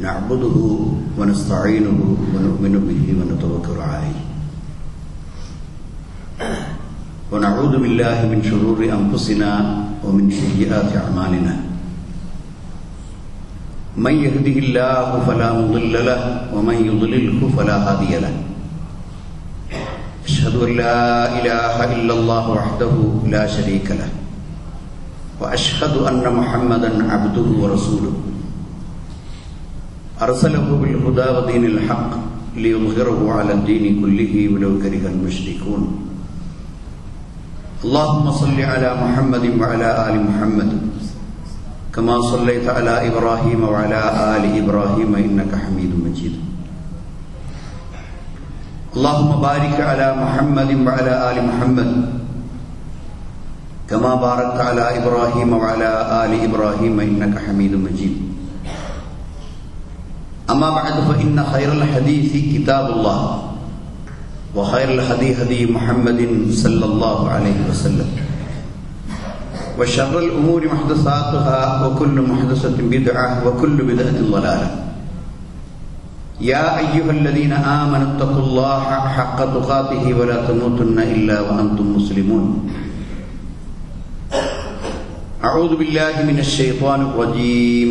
نعبده ونستعينه ونؤمن به ونتوكل عليه. ونعوذ بالله من شرور أنفسنا ومن سيئات أعمالنا. من يهده الله فلا مضل له ومن يضلله فلا هادي له. أشهد أن لا إله إلا الله وحده لا شريك له. وأشهد أن محمدا عبده ورسوله. أرسله بالهدى ودين الحق ليظهره على الدين كله ولو كره المشركون. اللهم صل على محمد وعلى آل محمد كما صليت على إبراهيم وعلى آل إبراهيم إنك حميد مجيد. اللهم بارك على محمد وعلى آل محمد كما باركت على إبراهيم وعلى آل إبراهيم إنك حميد مجيد. أما بعد فإن خير الحديث كتاب الله وخير الهدي هدي محمد صلى الله عليه وسلم وشر الأمور محدثاتها وكل محدثة بدعة وكل بدعة ضلالة يا أيها الذين آمنوا اتقوا الله حق تقاته ولا تموتن إلا وأنتم مسلمون أعوذ بالله من الشيطان الرجيم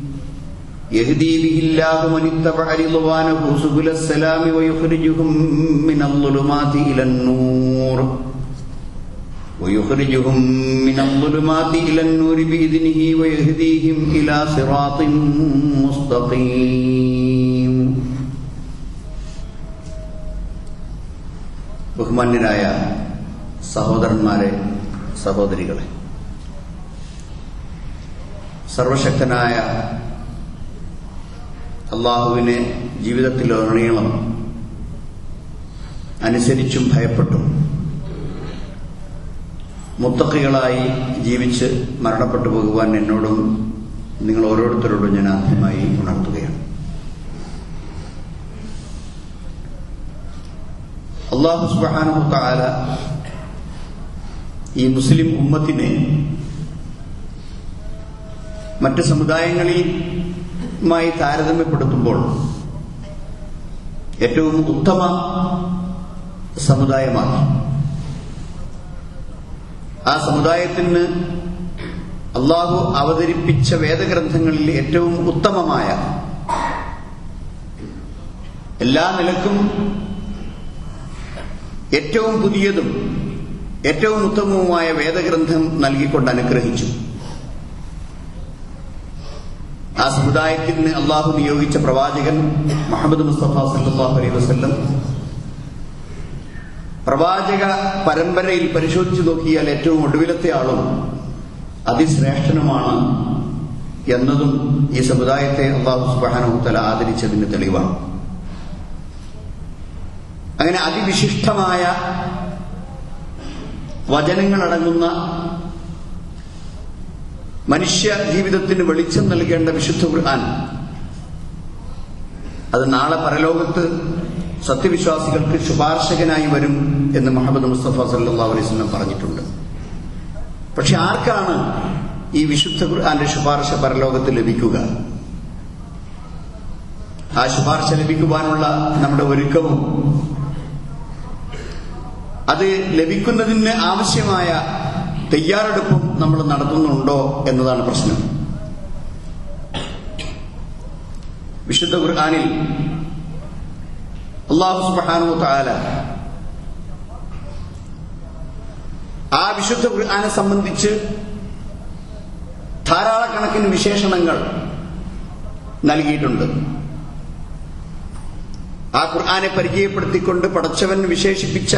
يهدي به الله من اتبع رضوانه سبل السلام ويخرجهم من الظلمات إلى النور ويخرجهم من الظلمات إلى النور بإذنه ويهديهم إلى صراط مستقيم ബഹുമാന്യരായ സഹോദരന്മാരെ സഹോദരികളെ സർവശക്തനായ അള്ളാഹുവിനെ ജീവിതത്തിലുടനീളം അനുസരിച്ചും ഭയപ്പെട്ടും. മുത്തക്കികളായി ജീവിച്ച് മരണപ്പെട്ടു പോകുവാൻ എന്നോടും നിങ്ങൾ ഓരോരുത്തരോടും ഞാൻ ആദ്യമായി ഉണർത്തുകയാണ്. അള്ളാഹു സുബാനു താല ഈ മുസ്ലിം ഉമ്മത്തിനെ മറ്റ് സമുദായങ്ങളിൽ മായി താരതമ്യപ്പെടുത്തുമ്പോൾ ഏറ്റവും ഉത്തമ സമുദായമാണ് ആ സമുദായത്തിന് അള്ളാഹു അവതരിപ്പിച്ച വേദഗ്രന്ഥങ്ങളിൽ ഏറ്റവും ഉത്തമമായ എല്ലാ നിലക്കും ഏറ്റവും പുതിയതും ഏറ്റവും ഉത്തമവുമായ വേദഗ്രന്ഥം നൽകിക്കൊണ്ട് അനുഗ്രഹിച്ചു. ആ സമുദായത്തിന് അള്ളാഹു നിയോഗിച്ച പ്രവാചകൻ മുഹമ്മദ് മുസ്തഫ സല്ലാഹു അലൈഹി വസ്ല്ലം. പ്രവാചക പരമ്പരയിൽ പരിശോധിച്ചു നോക്കിയാൽ ഏറ്റവും ഒടുവിലത്തെ ആളും അതിശ്രേഷ്ഠനുമാണ് എന്നതും ഈ സമുദായത്തെ അള്ളാഹു സുബാനോത്തല ആദരിച്ചതിന് തെളിവാണ്. അങ്ങനെ അതിവിശിഷ്ടമായ വചനങ്ങളടങ്ങുന്ന മനുഷ്യ ജീവിതത്തിന് വെളിച്ചം നൽകേണ്ട വിശുദ്ധ ഖുർആൻ. അത് നാളെ പരലോകത്ത് സത്യവിശ്വാസികൾക്ക് ശുപാർശകനായി വരും എന്ന് മുഹമ്മദ് മുസ്തഫ സല്ലാ അലൈവല്ലം പറഞ്ഞിട്ടുണ്ട്. പക്ഷെ ആർക്കാണ് ഈ വിശുദ്ധ ഖുർആന്റെ ശുപാർശ പരലോകത്ത് ലഭിക്കുക? ആ ശുപാർശ ലഭിക്കുവാനുള്ള നമ്മുടെ ഒരുക്കവും. അത് ലഭിക്കുന്നതിന് ആവശ്യമായ തയ്യാറെടുപ്പും നമ്മൾ നടത്തുന്നുണ്ടോ എന്നതാണ് പ്രശ്നം. വിശുദ്ധ ഖുർആാനിൽ അള്ളാഹു സുബാനു താല ആ വിശുദ്ധ ഖുർആാനെ സംബന്ധിച്ച് ധാരാളക്കണക്കിന് വിശേഷണങ്ങൾ നൽകിയിട്ടുണ്ട്. ആ ഖുർആാനെ പരിചയപ്പെടുത്തിക്കൊണ്ട് പടച്ചവൻ വിശേഷിപ്പിച്ച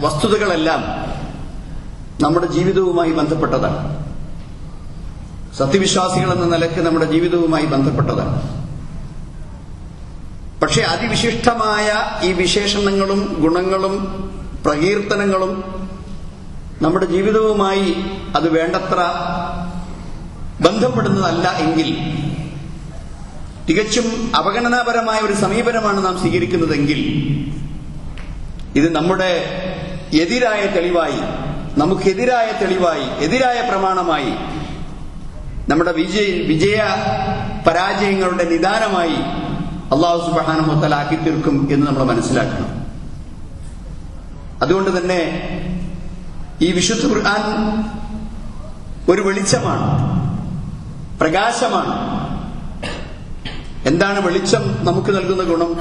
വസ്തുതകളെല്ലാം നമ്മുടെ ജീവിതവുമായി ബന്ധപ്പെട്ടതാണ്. സത്യവിശ്വാസികൾ എന്ന നിലയ്ക്ക് നമ്മുടെ ജീവിതവുമായി ബന്ധപ്പെട്ടതാണ്. പക്ഷെ അതിവിശിഷ്ടമായ ഈ വിശേഷണങ്ങളും ഗുണങ്ങളും പ്രകീർത്തനങ്ങളും നമ്മുടെ ജീവിതവുമായി അത് വേണ്ടത്ര ബന്ധപ്പെടുന്നതല്ല എങ്കിൽ തികച്ചും അവഗണനാപരമായ ഒരു സമീപനമാണ് നാം സ്വീകരിക്കുന്നതെങ്കിൽ ഇത് നമ്മുടെ എതിരായ തെളിവായി നമുക്കെതിരായ തെളിവായി എതിരായ പ്രമാണമായി നമ്മുടെ വിജയ വിജയ പരാജയങ്ങളുടെ നിദാനമായി അള്ളാഹു സുബാനുമത്തലാക്കി തീർക്കും എന്ന് നമ്മൾ മനസ്സിലാക്കണം. അതുകൊണ്ട് തന്നെ ഈ വിശുദ്ധ ഖുർആൻ ഒരു വെളിച്ചമാണ് പ്രകാശമാണ്. എന്താണ് വെളിച്ചം? നമുക്ക് നൽകുന്ന ഗുണം?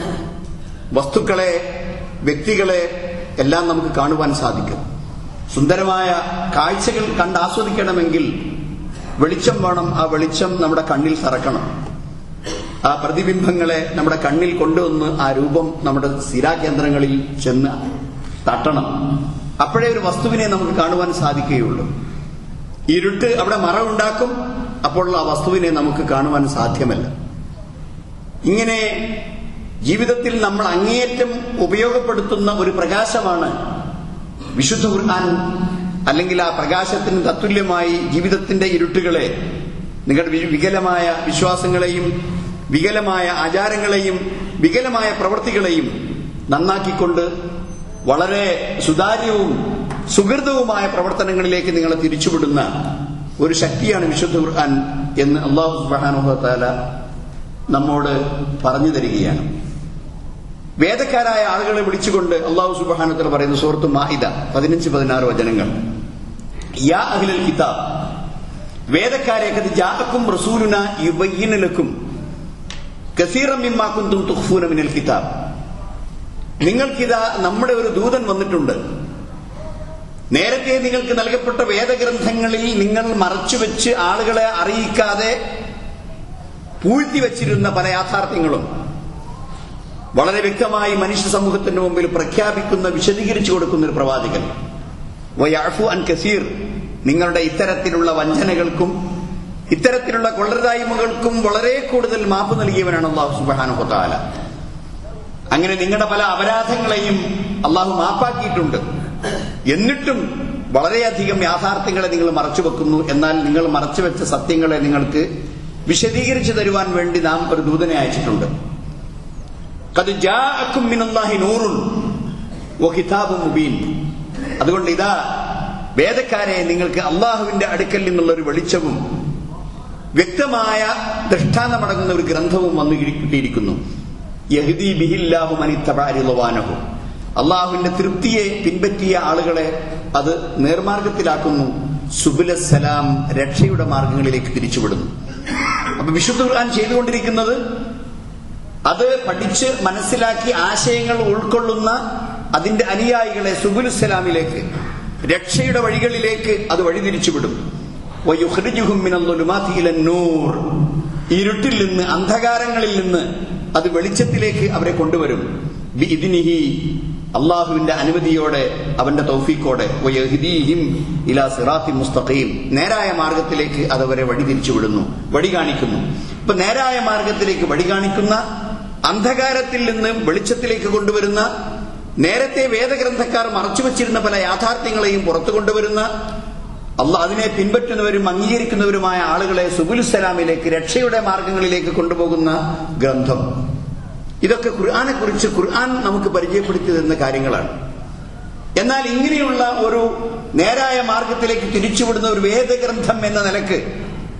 വസ്തുക്കളെ വ്യക്തികളെ എല്ലാം നമുക്ക് കാണുവാൻ സാധിക്കും. സുന്ദരമായ കാഴ്ചകൾ കണ്ട് ആസ്വദിക്കണമെങ്കിൽ വെളിച്ചം വേണം ആ വെളിച്ചം നമ്മുടെ കണ്ണിൽ തറക്കണം ആ പ്രതിബിംബങ്ങളെ നമ്മുടെ കണ്ണിൽ കൊണ്ടുവന്ന് ആ രൂപം നമ്മുടെ സ്ഥിരാകേന്ദ്രങ്ങളിൽ ചെന്ന് തട്ടണം. അപ്പോഴേ ഒരു വസ്തുവിനെ നമുക്ക് കാണുവാൻ സാധിക്കുകയുള്ളൂ. ഇരുട്ട് അവിടെ മറ ഉണ്ടാക്കും അപ്പോൾ ആ വസ്തുവിനെ നമുക്ക് കാണുവാൻ സാധ്യമല്ല. ഇങ്ങനെ ജീവിതത്തിൽ നമ്മൾ അങ്ങേയറ്റം ഉപയോഗപ്പെടുത്തുന്ന ഒരു പ്രകാശമാണ് വിശുദ്ധ ഖുർആൻ അല്ലെങ്കിൽ ആ പ്രകാശത്തിന് തത്തുല്യമായി ജീവിതത്തിന്റെ ഇരുട്ടുകളെ നിങ്ങളുടെ വികലമായ വിശ്വാസങ്ങളെയും വികലമായ ആചാരങ്ങളെയും വികലമായ പ്രവൃത്തികളെയും നന്നാക്കിക്കൊണ്ട് വളരെ സുതാര്യവും സുഹൃതവുമായ പ്രവർത്തനങ്ങളിലേക്ക് നിങ്ങളെ തിരിച്ചുവിടുന്ന ഒരു ശക്തിയാണ് വിശുദ്ധ ഖുർആൻ എന്ന് അള്ളാഹു സുബാനുഹത്താല നമ്മോട് പറഞ്ഞു തരികയാണ്. വേദക്കാരായ ആളുകളെ വിളിച്ചുകൊണ്ട് അള്ളാഹു സുബാനത്തിൽ പറയുന്ന സുഹൃത്തു മാഹിദ പതിനഞ്ച് പതിനാറ് വചനങ്ങൾ. യാ അഖിലൽ കിതാബ് വേദക്കാരെ കത് ജാഅക്കും റസൂലുന യുബയ്യിന ലക്കും. കസീറം മിമ്മാ കുന്തും തുഖ്ഫൂന മിനൽ കിതാബ്. നിങ്ങൾക്കിതാ നമ്മുടെ ഒരു ദൂതൻ വന്നിട്ടുണ്ട്. നേരത്തെ നിങ്ങൾക്ക് നൽകപ്പെട്ട വേദഗ്രന്ഥങ്ങളിൽ നിങ്ങൾ മറച്ചുവെച്ച് ആളുകളെ അറിയിക്കാതെ പൂഴ്ത്തി വച്ചിരുന്ന പല യാഥാർത്ഥ്യങ്ങളും. വളരെ വ്യക്തമായി മനുഷ്യ സമൂഹത്തിന്റെ മുമ്പിൽ പ്രഖ്യാപിക്കുന്ന വിശദീകരിച്ചു കൊടുക്കുന്ന ഒരു പ്രവാചകൻ. വയാഫു അൻ കസീർ. നിങ്ങളുടെ ഇത്തരത്തിലുള്ള വഞ്ചനകൾക്കും ഇത്തരത്തിലുള്ള കൊള്ളരുതായ്മകൾക്കും വളരെ കൂടുതൽ മാപ്പ് നൽകിയവനാണ് അള്ളാഹു സുബാനുഹത്താല അങ്ങനെ നിങ്ങളുടെ പല അപരാധങ്ങളെയും അള്ളാഹു മാപ്പാക്കിയിട്ടുണ്ട്. എന്നിട്ടും വളരെയധികം യാഥാർത്ഥ്യങ്ങളെ നിങ്ങൾ മറച്ചുവെക്കുന്നു. എന്നാൽ നിങ്ങൾ മറച്ചുവെച്ച സത്യങ്ങളെ നിങ്ങൾക്ക് വിശദീകരിച്ചു തരുവാൻ വേണ്ടി നാം ഒരു ദൂതനെ അയച്ചിട്ടുണ്ട്. "ഖദ് ജാഅക്കും മിനല്ലാഹി മുബീൻ അതുകൊണ്ട് ഇതാ വേദക്കാരെ നിങ്ങൾക്ക് അള്ളാഹുവിന്റെ അടുക്കൽ നിന്നുള്ള ഒരു വെളിച്ചവും വ്യക്തമായ ദൃഷ്ടാന്തമടങ്ങുന്ന ഒരു ഗ്രന്ഥവും വന്നു കിട്ടിയിരിക്കുന്നു അള്ളാഹുവിന്റെ തൃപ്തിയെ പിൻപറ്റിയ ആളുകളെ അത് നേർമാർഗത്തിലാക്കുന്നു. സുബുല സലാം രക്ഷയുടെ മാർഗങ്ങളിലേക്ക് തിരിച്ചുവിടുന്നു. അപ്പൊ വിശുദ്ധ ഖുർആൻ ചെയ്തുകൊണ്ടിരിക്കുന്നത് അത് പഠിച്ച് മനസ്സിലാക്കി ആശയങ്ങൾ ഉൾക്കൊള്ളുന്ന അതിന്റെ അനുയായികളെ സുബുലുസലാമിലേക്ക് രക്ഷയുടെ വഴികളിലേക്ക് അത് വഴിതിരിച്ചുവിടും. ഇരുട്ടിൽ നിന്ന് അന്ധകാരങ്ങളിൽ നിന്ന് അത് വെളിച്ചത്തിലേക്ക് അവരെ കൊണ്ടുവരും. അള്ളാഹുവിന്റെ അനുമതിയോടെ അവന്റെ തൗഫീക്കോടെ മുസ്തഖീം. നേരായ മാർഗത്തിലേക്ക് അത് അവരെ വഴി തിരിച്ചുവിടുന്നു വഴി കാണിക്കുന്നു ഇപ്പൊ നേരായ മാർഗത്തിലേക്ക് വഴി കാണിക്കുന്ന അന്ധകാരത്തിൽ നിന്ന് വെളിച്ചത്തിലേക്ക് കൊണ്ടുവരുന്ന നേരത്തെ വേദഗ്രന്ഥക്കാർ മറച്ചുവെച്ചിരുന്ന പല യാഥാർത്ഥ്യങ്ങളെയും പുറത്തു കൊണ്ടുവരുന്ന അല്ല അതിനെ പിൻപറ്റുന്നവരും അംഗീകരിക്കുന്നവരുമായ ആളുകളെ സുബുലുസലാമിലേക്ക് രക്ഷയുടെ മാർഗങ്ങളിലേക്ക് കൊണ്ടുപോകുന്ന ഗ്രന്ഥം. ഇതൊക്കെ ഖുർആാനെ കുറിച്ച് ഖുർആൻ നമുക്ക് പരിചയപ്പെടുത്തി തരുന്ന കാര്യങ്ങളാണ്. എന്നാൽ ഇങ്ങനെയുള്ള ഒരു നേരായ മാർഗത്തിലേക്ക് തിരിച്ചുവിടുന്ന ഒരു വേദഗ്രന്ഥം എന്ന നിലയ്ക്ക്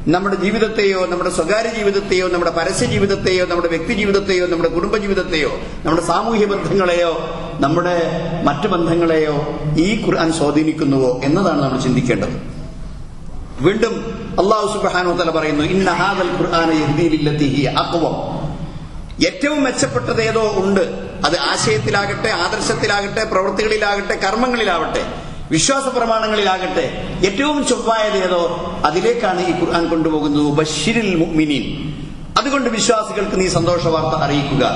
നമ്മുടെ ജീവിതത്തെയോ നമ്മുടെ സ്വകാര്യ ജീവിതത്തെയോ നമ്മുടെ പരസ്യ ജീവിതത്തെയോ നമ്മുടെ വ്യക്തി ജീവിതത്തെയോ നമ്മുടെ കുടുംബ ജീവിതത്തെയോ നമ്മുടെ സാമൂഹ്യ ബന്ധങ്ങളെയോ നമ്മുടെ മറ്റു ബന്ധങ്ങളെയോ ഈ ഖുർആൻ സ്വാധീനിക്കുന്നുവോ എന്നതാണ് നമ്മൾ ചിന്തിക്കേണ്ടത്. വീണ്ടും അള്ളാഹു സുബ്ഹാനഹു തല പറയുന്നു ഇന്ന ഹാദൽ ഖുർആന യഹ്ദീ ലില്ലത്തി ഹിയ ഏറ്റവും മെച്ചപ്പെട്ടത് ഏതോ ഉണ്ട്. അത് ആശയത്തിലാകട്ടെ ആദർശത്തിലാകട്ടെ പ്രവൃത്തികളിലാകട്ടെ കർമ്മങ്ങളിലാവട്ടെ. വിശ്വാസ പ്രമാണങ്ങളിലാകട്ടെ ഏറ്റവും ചൊവ്വായത് ഏതോ അതിലേക്കാണ് ഈ ഖുർആൻ കൊണ്ടുപോകുന്നത്. ബഷിരിൽ മുഅ്മിനീൻ. അതുകൊണ്ട് വിശ്വാസികൾക്ക് നീ സന്തോഷ വാർത്ത അറിയിക്കുക.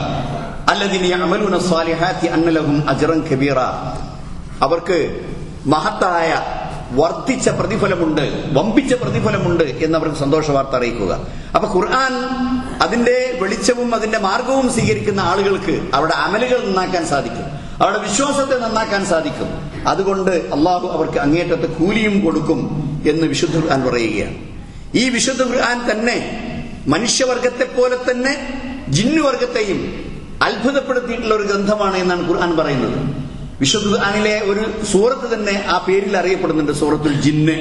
അജറൻ കബീറ. അവർക്ക് മഹത്തായ വർദ്ധിച്ച പ്രതിഫലമുണ്ട് വമ്പിച്ച പ്രതിഫലമുണ്ട് എന്ന് അവർക്ക് സന്തോഷ വാർത്ത അറിയിക്കുക. അപ്പൊ ഖുർആൻ അതിന്റെ വെളിച്ചവും അതിന്റെ മാർഗവും സ്വീകരിക്കുന്ന ആളുകൾക്ക് അവിടെ അമലുകൾ നന്നാക്കാൻ സാധിക്കും. അവരുടെ വിശ്വാസത്തെ നന്നാക്കാൻ സാധിക്കും. അതുകൊണ്ട് അള്ളാഹു അവർക്ക് അങ്ങേറ്റത്തെ കൂലിയും കൊടുക്കും എന്ന് വിശുദ്ധ ഖുർആൻ പറയുകയാണ്. ഈ വിശുദ്ധ ഖുർആൻ തന്നെ മനുഷ്യവർഗത്തെ പോലെ തന്നെ ജിന്നുവർഗത്തെയും അത്ഭുതപ്പെടുത്തിയിട്ടുള്ള ഒരു ഗ്രന്ഥമാണ് എന്നാണ് ഖുർആൻ പറയുന്നത്. വിശുദ്ധ ഖുർആനിലെ ഒരു സൂറത്ത് തന്നെ ആ പേരിൽ അറിയപ്പെടുന്നുണ്ട് സൂറത്തുൽ ജിന്ന്.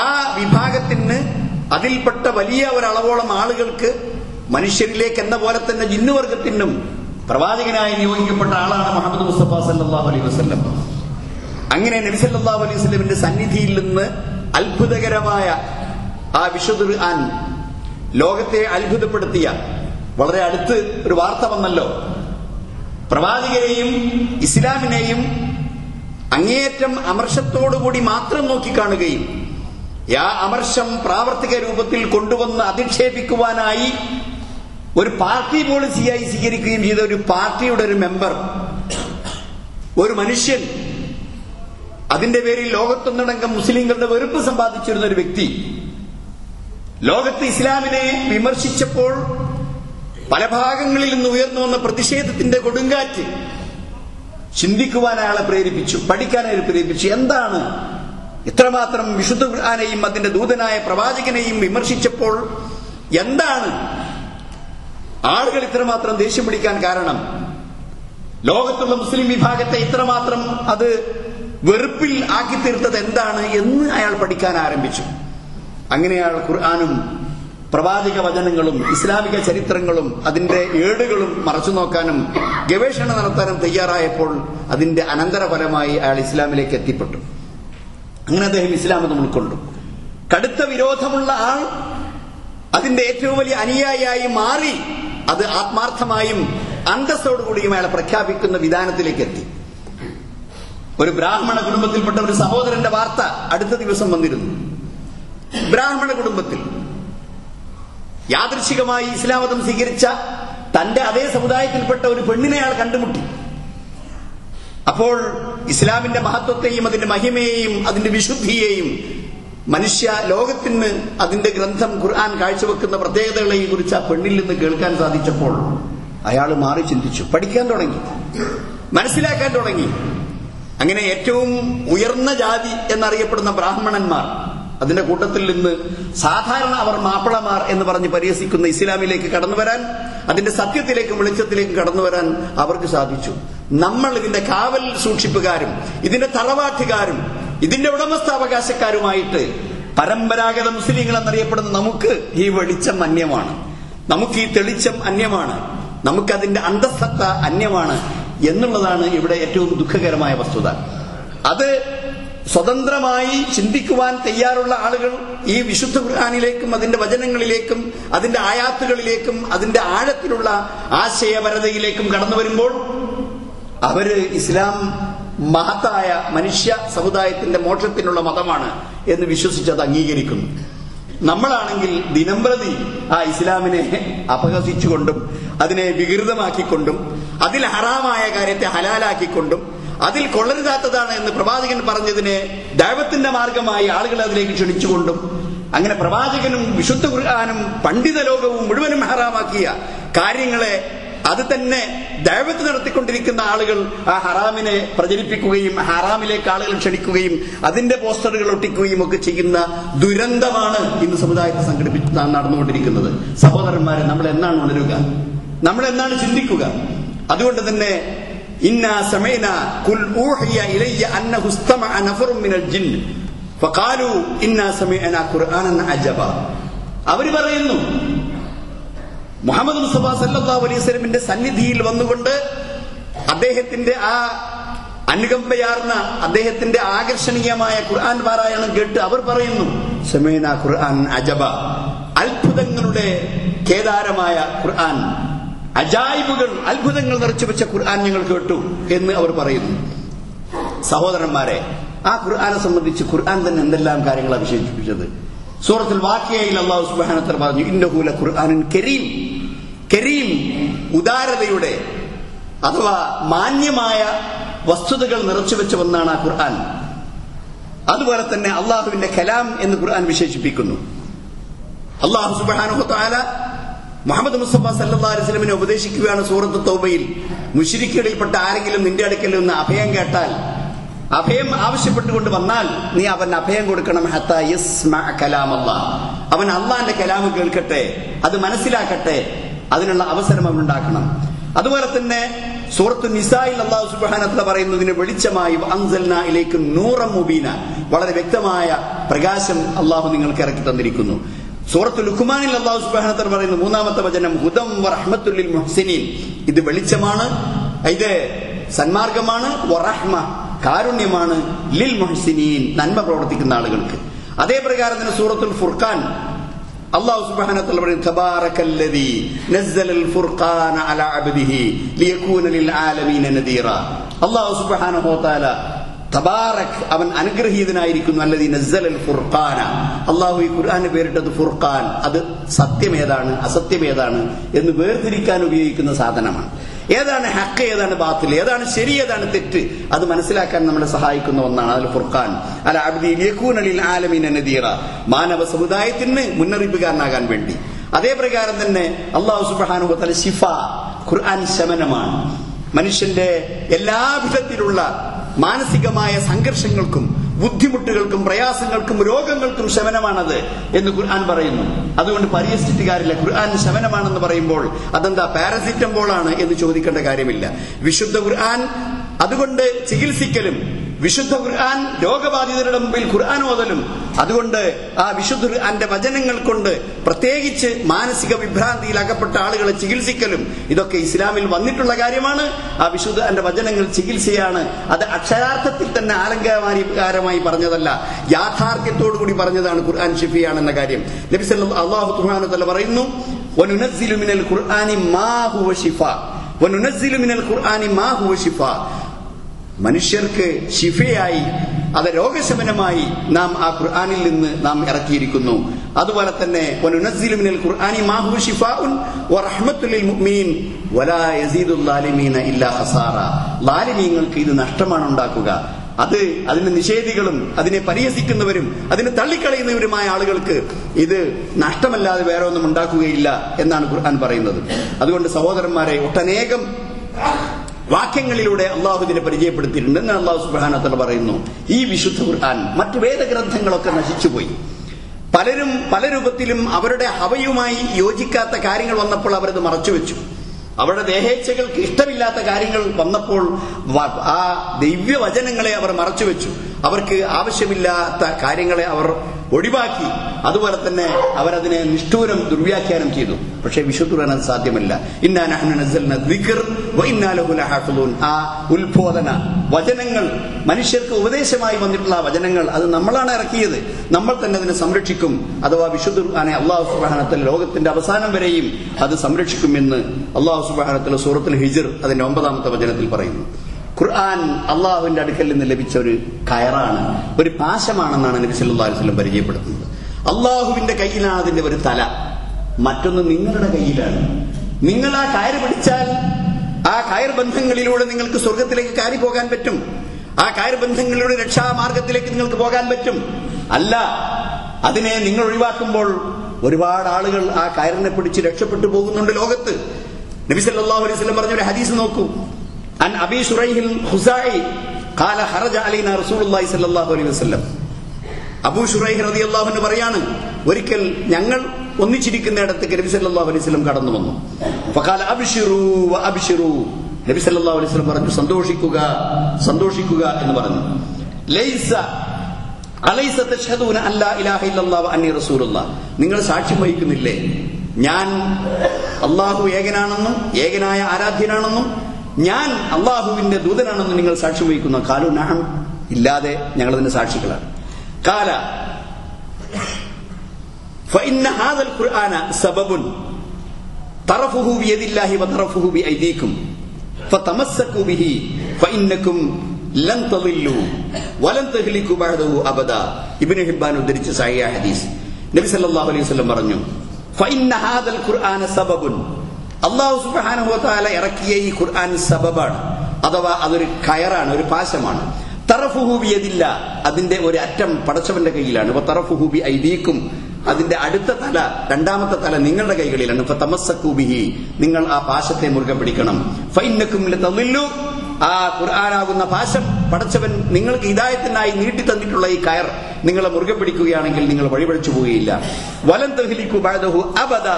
ആ വിഭാഗത്തിന് അതിൽപ്പെട്ട വലിയ ഒരളവോളം ആളുകൾക്ക് മനുഷ്യരിലേക്ക് എന്ന പോലെ തന്നെ ജിന്നുവർഗത്തിനും പ്രവാചകനായി നിയോഗിക്കപ്പെട്ട ആളാണ് മുഹമ്മദ് മുസ്തഫ സല്ലാഹു അലൈഹി വസ്ലം അങ്ങനെ നബി സല്ലല്ലാഹു അലൈഹി വസ്ലമിന്റെ സന്നിധിയിൽ നിന്ന് അത്ഭുതകരമായ ആ വിശുദ്ധ ഖുർആൻ ലോകത്തെ അത്ഭുതപ്പെടുത്തിയ വളരെ അടുത്ത് ഒരു വാർത്ത വന്നല്ലോ. പ്രവാചകരെയും ഇസ്ലാമിനെയും അങ്ങേയറ്റം അമർഷത്തോടുകൂടി മാത്രം നോക്കിക്കാണുകയും ആ അമർഷം പ്രാവർത്തിക രൂപത്തിൽ കൊണ്ടുവന്ന് അധിക്ഷേപിക്കുവാനായി ഒരു പാർട്ടി പോളിസിയായി സ്വീകരിക്കുകയും ചെയ്ത ഒരു പാർട്ടിയുടെ ഒരു മെമ്പർ ഒരു മനുഷ്യൻ അതിന്റെ പേരിൽ ലോകത്തൊന്നടങ്കം മുസ്ലിങ്ങളുടെ വെറുപ്പ് സമ്പാദിച്ചിരുന്ന ഒരു വ്യക്തി ലോകത്ത് ഇസ്ലാമിനെ വിമർശിച്ചപ്പോൾ പല ഭാഗങ്ങളിൽ നിന്ന് ഉയർന്നു വന്ന പ്രതിഷേധത്തിന്റെ കൊടുങ്കാറ്റ് ചിന്തിക്കുവാൻ അയാളെ പ്രേരിപ്പിച്ചു പഠിക്കാൻ അയാൾ പ്രേരിപ്പിച്ചു. എന്താണ്? ഇത്രമാത്രം വിശുദ്ധ ഖുർആാനെയും അതിന്റെ ദൂതനായ പ്രവാചകനെയും വിമർശിച്ചപ്പോൾ എന്താണ് ആളുകൾ ഇത്രമാത്രം ദേഷ്യം പിടിക്കാൻ കാരണം? ലോകത്തുള്ള മുസ്ലിം വിഭാഗത്തെ ഇത്രമാത്രം അത് വെറുപ്പിൽ ആക്കി തീർത്തത് എന്താണ് എന്ന് അയാൾ പഠിക്കാൻ ആരംഭിച്ചു. അങ്ങനെ അയാൾ ഖുർആാനും പ്രവാചക വചനങ്ങളും ഇസ്ലാമിക ചരിത്രങ്ങളും അതിന്റെ ഏടുകളും മറച്ചു നോക്കാനും ഗവേഷണം നടത്താനും തയ്യാറായപ്പോൾ അതിന്റെ അനന്തരഫലമായി അയാൾ ഇസ്ലാമിലേക്ക് എത്തിപ്പെട്ടു. അങ്ങനെ അദ്ദേഹം ഇസ്ലാം എന്ന് ഉൾക്കൊണ്ടു. കടുത്ത വിരോധമുള്ള ആൾ അതിന്റെ ഏറ്റവും വലിയ അനുയായിയായി മാറി അത് ആത്മാർത്ഥമായും അന്തസ്സോടുകൂടിയും അയാളെ പ്രഖ്യാപിക്കുന്ന വിധാനത്തിലേക്ക് എത്തി ഒരു ബ്രാഹ്മണ കുടുംബത്തിൽപ്പെട്ട ഒരു സഹോദരന്റെ വാർത്ത അടുത്ത ദിവസം വന്നിരുന്നു. ബ്രാഹ്മണ കുടുംബത്തിൽ യാദൃശികമായി ഇസ്ലാമതം സ്വീകരിച്ച തന്റെ അതേ സമുദായത്തിൽപ്പെട്ട ഒരു പെണ്ണിനെ അയാൾ കണ്ടുമുട്ടി. അപ്പോൾ ഇസ്ലാമിന്റെ മഹത്വത്തെയും അതിന്റെ മഹിമയെയും അതിന്റെ വിശുദ്ധിയെയും മനുഷ്യ ലോകത്തിന് അതിന്റെ ഗ്രന്ഥം ഖുർആൻ കാഴ്ചവെക്കുന്ന പ്രത്യേകതകളെ കുറിച്ച് ആ പെണ്ണിൽ നിന്ന് കേൾക്കാൻ സാധിച്ചപ്പോൾ അയാൾ മാറി ചിന്തിച്ചു. പഠിക്കാൻ തുടങ്ങി. മനസ്സിലാക്കാൻ തുടങ്ങി. അങ്ങനെ ഏറ്റവും ഉയർന്ന ജാതി എന്നറിയപ്പെടുന്ന ബ്രാഹ്മണന്മാർ അതിന്റെ കൂട്ടത്തിൽ നിന്ന് സാധാരണ അവർ മാപ്പിളമാർ എന്ന് പറഞ്ഞ് പരിഹസിക്കുന്ന ഇസ്ലാമിലേക്ക് കടന്നു വരാൻ അതിന്റെ സത്യത്തിലേക്കും വെളിച്ചത്തിലേക്കും കടന്നു വരാൻ അവർക്ക് സാധിച്ചു. നമ്മൾ ഇതിന്റെ കാവൽ സൂക്ഷിപ്പുകാരും ഇതിന്റെ തറവാട്ടുകാരും ഇതിന്റെ ഉടമസ്ഥാവകാശക്കാരുമായിട്ട് പരമ്പരാഗത മുസ്ലിങ്ങൾ എന്നറിയപ്പെടുന്ന നമുക്ക് ഈ വെളിച്ചം അന്യമാണ്. നമുക്ക് ഈ തെളിച്ചം അന്യമാണ്. നമുക്ക് അതിന്റെ അന്തസ്സത്ത അന്യമാണ് എന്നുള്ളതാണ് ഇവിടെ ഏറ്റവും ദുഃഖകരമായ വസ്തുത. അത് സ്വതന്ത്രമായി ചിന്തിക്കുവാൻ തയ്യാറുള്ള ആളുകൾ ഈ വിശുദ്ധ ഖുർആാനിലേക്കും അതിന്റെ വചനങ്ങളിലേക്കും അതിന്റെ ആയാത്തുകളിലേക്കും അതിന്റെ ആഴത്തിലുള്ള ആശയപരതയിലേക്കും കടന്നു വരുമ്പോൾ അവർ ഇസ്ലാം മഹത്തായ മനുഷ്യ സമുദായത്തിന്റെ മോക്ഷത്തിനുള്ള മതമാണ് എന്ന് വിശ്വസിച്ച് അത് അംഗീകരിക്കുന്നു. നമ്മളാണെങ്കിൽ ദിനംപ്രതി ആ ഇസ്ലാമിനെ അപഹസിച്ചുകൊണ്ടും അതിനെ വികൃതമാക്കിക്കൊണ്ടും അതിൽ ഹറാമായ കാര്യത്തെ ഹലാലാക്കിക്കൊണ്ടും അതിൽ കൊള്ളരുതാത്തതാണ് എന്ന് പ്രവാചകൻ പറഞ്ഞതിനെ ദൈവത്തിന്റെ മാർഗമായി ആളുകളെ അതിലേക്ക് ക്ഷണിച്ചുകൊണ്ടും അങ്ങനെ പ്രവാചകനും വിശുദ്ധ ഖുർആാനും പണ്ഡിത ലോകവും മുഴുവനും ഹറാമാക്കിയ കാര്യങ്ങളെ അത് തന്നെ ദൈവത്ത് നടത്തിക്കൊണ്ടിരിക്കുന്ന ആളുകൾ ആ ഹറാമിനെ പ്രചരിപ്പിക്കുകയും ഹറാമിലേക്ക് ആളുകൾ ക്ഷണിക്കുകയും അതിന്റെ പോസ്റ്ററുകൾ ഒട്ടിക്കുകയും ഒക്കെ ചെയ്യുന്ന ദുരന്തമാണ് ഇന്ന് സമുദായത്തെ സംഘടിപ്പിച്ച് നടന്നുകൊണ്ടിരിക്കുന്നത്. സഹോദരന്മാരെ നമ്മൾ എന്നാണ് ഉണരുക? നമ്മൾ എന്നാണ് ചിന്തിക്കുക? അതുകൊണ്ട് തന്നെ ഇന്ന സമയന കുൽ ഊഹിയ ഇലയ്യ അന്ന ഹുസ്തമ നഫറും ജിൻ. ഫഖാലു ഖുർആനൻ അജബ. അവർ പറയുന്നു മുഹമ്മദ് മുസ്തഫ സല്ലല്ലാഹു അലൈഹി വസല്ലമിന്റെ സന്നിധിയിൽ വന്നുകൊണ്ട് അദ്ദേഹത്തിന്റെ ആ അനുകമ്പയാർന്ന അദ്ദേഹത്തിന്റെ ആകർഷണീയമായ ഖുർആൻ പാരായണം കേട്ട് അവർ പറയുന്നു സമേന ഖുർആൻ അജബ. അത്ഭുതങ്ങളുടെ കേദാരമായ ഖുർആൻ അജായിബുകൾ അത്ഭുതങ്ങൾ നിറച്ചു വെച്ച ഖുർആൻ ഞങ്ങൾ കേട്ടു എന്ന് അവർ പറയുന്നു. സഹോദരന്മാരെ ആ ഖുർആനെ സംബന്ധിച്ച് ഖുർആൻ തന്നെ എന്തെല്ലാം കാര്യങ്ങളാണ് വിശേഷിപ്പിച്ചത്? സൂറത്തിൽ വാക്കിയായി അള്ളാഹു സുബാനത്തർ പറഞ്ഞു ഇന്നഹൂല ഖുർആാനിൻ കരീം. കരീം ഉദാരതയുടെ അഥവാ മാന്യമായ വസ്തുതകൾ നിറച്ചു വെച്ച ഒന്നാണ് ആ ഖുർആൻ. അതുപോലെ തന്നെ അള്ളാഹുവിന്റെ കലാം എന്ന് ഖുർആൻ വിശേഷിപ്പിക്കുന്നു. അള്ളാഹു സുബാനുഹത്താല മുഹമ്മദ് മുസ്തഫ സല്ലാസ്ലമിനെ ഉപദേശിക്കുകയാണ് സൂറത്ത് തോബയിൽ. മുശ്രിക്കുകളിൽപ്പെട്ട ആരെങ്കിലും നിന്റെ അടുക്കൽ നിന്ന് അഭയം കേട്ടാൽ അഭയം ആവശ്യപ്പെട്ടുകൊണ്ട് വന്നാൽ നീ അവൻ അഭയം കൊടുക്കണം. ഹത്ത യസ്മഅ കലാമല്ലാഹ്. അവൻ അള്ളാന്റെ കലാമ് കേൾക്കട്ടെ അത് മനസ്സിലാക്കട്ടെ. അതിനുള്ള അവസരം അവൻ ഉണ്ടാക്കണം. അതുപോലെ തന്നെ സൂറത്ത് നിസായിൽ അള്ളാഹു സുബ്ഹാനഹു പറയുന്നതിന് വെളിച്ചമായി അൻസൽന ഇലേക്ക് നൂറം മുബീന. വളരെ വ്യക്തമായ പ്രകാശം അള്ളാഹു നിങ്ങൾക്ക് ഇറക്കി തന്നിരിക്കുന്നു. സൂറത്ത് ലുഖുമാനിൽ അള്ളാഹു സുബ്ഹാനഹു പറയുന്ന മൂന്നാമത്തെ വചനം ഹുദം വറഹ്മത്തുല്ലിൽ മുഹ്സിനീൻ. ഇത് വെളിച്ചമാണ് ഇത് സന്മാർഗമാണ് വറഹ്മ കാരുണ്യമാണ് ലിൽ മുഹ്സിനീൻ നന്മ പ്രവർത്തിക്കുന്ന ആളുകൾക്ക്. അതേ പ്രകാരം തന്നെ സൂറത്തുൽ ഫുർഖാൻ അള്ളാഹു സുബ്ഹാനഹു പറയും തബാറക്കല്ലദീ നസ്സലൽ ഫുർഖാന അലാ അബ്ദിഹി ലിയകൂന ലിൽ ആലമീന നദീറ. അള്ളാഹു സുബ്ഹാനഹു തആല തബാറക് അവൻ അനുഗ്രഹീതനായിരിക്കുന്നു അല്ലതി നസ്സലൽ ഫുർഖാന. അള്ളാഹു ഈ ഖുർആന് പേരിട്ടത് ഫുർഖാൻ. അത് സത്യമേതാണ് അസത്യമേതാണ് എന്ന് വേർതിരിക്കാൻ ഉപയോഗിക്കുന്ന സാധനമാണ്. ഏതാണ് ഹക്ക് ഏതാണ് ബാത്തിൽ? ഏതാണ് ശരി ഏതാണ് തെറ്റ്? അത് മനസ്സിലാക്കാൻ നമ്മളെ സഹായിക്കുന്ന ഒന്നാണ് അതിൽ ഫുർഖാൻ. അല അബ്ദി യകൂനലിൽ ആലമീന നദീറ. മാനവ സമുദായത്തിന് മുന്നറിയിപ്പുകാരനാകാൻ വേണ്ടി. അതേ പ്രകാരം തന്നെ അള്ളാഹു സുബ്ഹാനഹു വതആല ശിഫ ഖുർആൻ ശമനമാണ്. മനുഷ്യന്റെ എല്ലാ വിധത്തിലുള്ള മാനസികമായ സംഘർഷങ്ങൾക്കും ബുദ്ധിമുട്ടുകൾക്കും പ്രയാസങ്ങൾക്കും രോഗങ്ങൾക്കും ശമനമാണത് എന്ന് ഖുർആൻ പറയുന്നു. അതുകൊണ്ട് പരിഹസിച്ചിട്ട് ഖുർആൻ ശമനമാണെന്ന് പറയുമ്പോൾ അതെന്താ? പാരസിറ്റമോൾ എന്ന് ചോദിക്കേണ്ട കാര്യമില്ല. വിശുദ്ധ ഖുർആൻ അതുകൊണ്ട് ചികിത്സിക്കലും വിശുദ്ധ ഖുർആൻ രോഗബാധിതരുടെ മുമ്പിൽ ഖുർആൻ ഓതലും. അതുകൊണ്ട് ആ വിശുദ്ധ ഖുർആന്റെ വചനങ്ങൾ കൊണ്ട് പ്രത്യേകിച്ച് മാനസിക വിഭ്രാന്തിയിൽ അകപ്പെട്ട ആളുകളെ ചികിത്സിക്കലും ഇതൊക്കെ ഇസ്ലാമിൽ വന്നിട്ടുള്ള കാര്യമാണ്. ആ വിശുദ്ധ വചനങ്ങൾ ചികിത്സയാണ്. അത് അക്ഷരാർത്ഥത്തിൽ തന്നെ ആലങ്കാരമായി പറഞ്ഞതല്ല. യാഥാർത്ഥ്യത്തോടുകൂടി പറഞ്ഞതാണ് ഖുർആൻ ഷിഫിയാണ് എന്ന കാര്യം. നബി അള്ളാഹു അല്ലാഹു തല പറയുന്നു ഖുർആനി മാ ഹുവ ഷിഫ ഖുർആനി മാ ഹുവ ഷിഫ മനുഷ്യർക്ക് ശിഫയായി അത് രോഗശമനമായി നാം ആ ഖുർആാനിൽ നിന്ന് നാം ഇറക്കിയിരിക്കുന്നു. അതുപോലെ തന്നെ ലാലിമീങ്ങൾക്ക് ഇത് നഷ്ടമാണ് ഉണ്ടാക്കുക. അത് അതിന്റെ നിഷേധികളും അതിനെ പരിഹസിക്കുന്നവരും അതിനെ തള്ളിക്കളയുന്നവരുമായ ആളുകൾക്ക് ഇത് നഷ്ടമല്ലാതെ വേറെ ഒന്നും ഉണ്ടാക്കുകയില്ല എന്നാണ് ഖുർആൻ പറയുന്നത്. അതുകൊണ്ട് സഹോദരന്മാരെ ഒട്ടനേകം വാക്യങ്ങളിലൂടെ അള്ളാഹുദിനെ പരിചയപ്പെടുത്തിയിട്ടുണ്ട് എന്ന് അള്ളാഹു സുബാനത്തല പറയുന്നു. ഈ വിശുദ്ധ ഖുർആൻ മറ്റു വേദഗ്രന്ഥങ്ങളൊക്കെ നശിച്ചുപോയി. പലരും പല രൂപത്തിലും അവരുടെ ഹവയുമായി യോജിക്കാത്ത കാര്യങ്ങൾ വന്നപ്പോൾ അവരത് മറച്ചുവെച്ചു. അവരുടെ ദേഹേച്ഛകൾക്ക് ഇഷ്ടമില്ലാത്ത കാര്യങ്ങൾ വന്നപ്പോൾ ആ ദിവ്യവചനങ്ങളെ അവർ മറച്ചുവെച്ചു. അവർക്ക് ആവശ്യമില്ലാത്ത കാര്യങ്ങളെ അവർ ഒഴിവാക്കി. അതുപോലെ തന്നെ അവരതിനെ നിഷ്ഠൂരം ദുർവ്യാഖ്യാനം ചെയ്തു. പക്ഷേ വിശുദ്ധുറാൻ അത് സാധ്യമല്ല. ആ ഉത്ബോധന വചനങ്ങൾ മനുഷ്യർക്ക് ഉപദേശമായി വന്നിട്ടുള്ള വചനങ്ങൾ അത് നമ്മളാണ് ഇറക്കിയത്. നമ്മൾ തന്നെ അതിനെ സംരക്ഷിക്കും. അഥവാ വിശുദ്ധ ഖുർആാനെ അള്ളാഹു സുബാനത്തിൽ ലോകത്തിന്റെ അവസാനം വരെയും അത് സംരക്ഷിക്കുമെന്ന് അള്ളാഹു സുബാനത്തിൽ സൂറത്തുൽ ഹിജ്ർ അതിന്റെ ഒമ്പതാമത്തെ വചനത്തിൽ പറയുന്നു. ഖുർആൻ അള്ളാഹുവിന്റെ അടുക്കൽ നിന്ന് ലഭിച്ച ഒരു കയറാണ് ഒരു പാശമാണെന്നാണ് നബി അലൈഹി വസല്ലം പരിചയപ്പെടുത്തുന്നത്. അള്ളാഹുവിന്റെ കയ്യിലാണ് അതിന്റെ ഒരു തല. മറ്റൊന്ന് നിങ്ങളുടെ കയ്യിലാണ്. നിങ്ങൾ ആ കയറ് പിടിച്ചാൽ ആ കയർ ബന്ധങ്ങളിലൂടെ നിങ്ങൾക്ക് സ്വർഗത്തിലേക്ക് കയറി പോകാൻ പറ്റും. ആ കയർ ബന്ധങ്ങളിലൂടെ രക്ഷാമാർഗത്തിലേക്ക് നിങ്ങൾക്ക് പോകാൻ പറ്റും. അല്ല അതിനെ നിങ്ങൾ ഒഴിവാക്കുമ്പോൾ ഒരുപാട് ആളുകൾ ആ കയറിനെ പിടിച്ച് രക്ഷപ്പെട്ടു പോകുന്നുണ്ട് ലോകത്ത്. നബി സല്ലല്ലാഹു അലൈഹി വസല്ലം പറഞ്ഞ ഒരു ഹദീസ് നോക്കൂ. അൻ അബി قال خرج علينا رسول الله صلى الله عليه وسلم. അബൂ ഷുറൈഹ് റളിയല്ലാഹു അൻഹു പറയാണ് ഒരിക്കൽ ഞങ്ങൾ ഒന്നിച്ചിരിക്കുന്ന ഇടത്തേക്ക് നബി സല്ലല്ലാഹു അലൈഹി വസല്ലം കടന്നു വന്നു. ഫഖാല അബ്ശിറൂ വ അബ്ശിറൂ നബി സല്ലല്ലാഹു അലൈഹി വസല്ലം പറഞ്ഞു സന്തോഷിക്കുക സന്തോഷിക്കുക എന്ന് പറഞ്ഞു. ലൈസ നിങ്ങൾ സാക്ഷ്യം വഹിക്കുന്നില്ലേ? ഞാൻ അള്ളാഹു ഏകനാണെന്നും ഏകനായ ആരാധ്യനാണെന്നും ഞാൻ അള്ളാഹുവിന്റെ ദൂതനാണെന്ന് നിങ്ങൾ സാക്ഷ്യം വഹിക്കുന്ന കാലു നഹം ഇല്ലാതെ ഞങ്ങൾ അതിന്റെ സാക്ഷികളാണ് കാല ഖുർആന തറഫുഹു ഫതമസ്സകു ബിഹി ഫഇന്നകും ലൻ തഹ്ലികു ബഅദഹു അബദ. ഇബ്നു ഹിബ്ബാൻ ഉദ്ധരിച്ച ഹദീസ്. നബി സല്ലല്ലാഹു അലൈഹി വസല്ലം പറഞ്ഞു ഫഇന്ന ഹാദൽ ഖുർആന അള്ളാഹു സുബ്ഹാനഹു വതആല ഇറക്കിയ ഈ ഖുർആൻ സബബാണ്. അഥവാ അതൊരു കയറാണ് ഒരു പാശമാണ്. തറഫുഹു ബിയദില്ല അതിന്റെ ഒരു അറ്റം പടച്ചവന്റെ കയ്യിലാണ്. ഇപ്പൊ തറഫുഹൂബി ഐദീക്കും അതിന്റെ അടുത്ത തല രണ്ടാമത്തെ തല നിങ്ങളുടെ കൈകളിലാണ്. ഇപ്പൊ തമസ്സക്കൂബിഹി നിങ്ങൾ ആ പാശത്തെ മുറുകെ പിടിക്കണം. ഫൈനക്കും ആ ഖുർആനാകുന്ന പാശം പടച്ചവൻ നിങ്ങൾക്ക് ഹിദായത്തിനായി നീട്ടി തന്നിട്ടുള്ള ഈ കയർ നിങ്ങളെ മുറുകെ പിടിക്കുകയാണെങ്കിൽ നിങ്ങൾ വഴിപഴിച്ചു പോവുകയില്ല. വലം തഹ്ലിക്കു ബഅദഹു അബദ